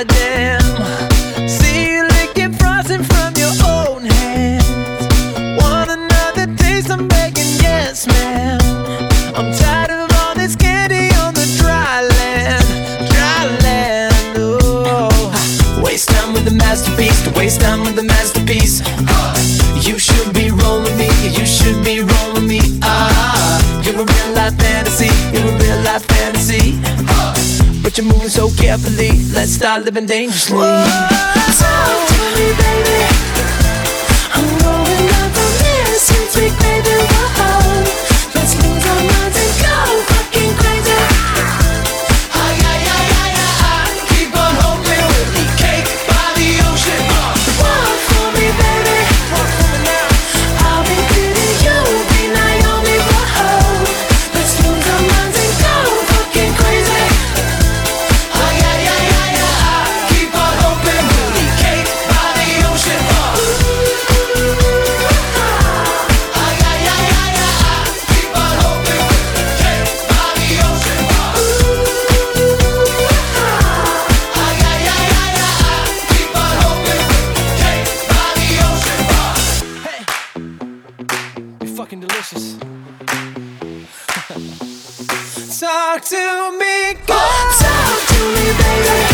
See you licking frosting from your own hands. Want another taste? I'm begging, yes. I'm tired of all this candy on the dry land, dry land. Oh, waste time with the masterpiece, waste time with the masterpiece. You're moving so carefully, let's start living dangerously. Talk to me, baby. Talk to me, girl. Talk to me, baby.